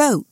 goat.